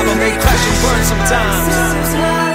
you're. May crash and burn sometimes.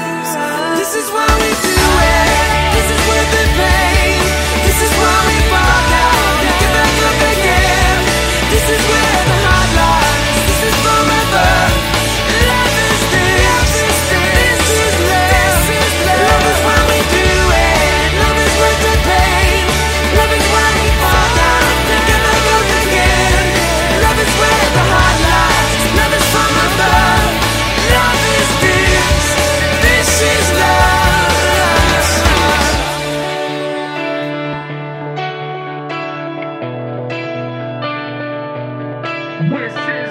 Where's this?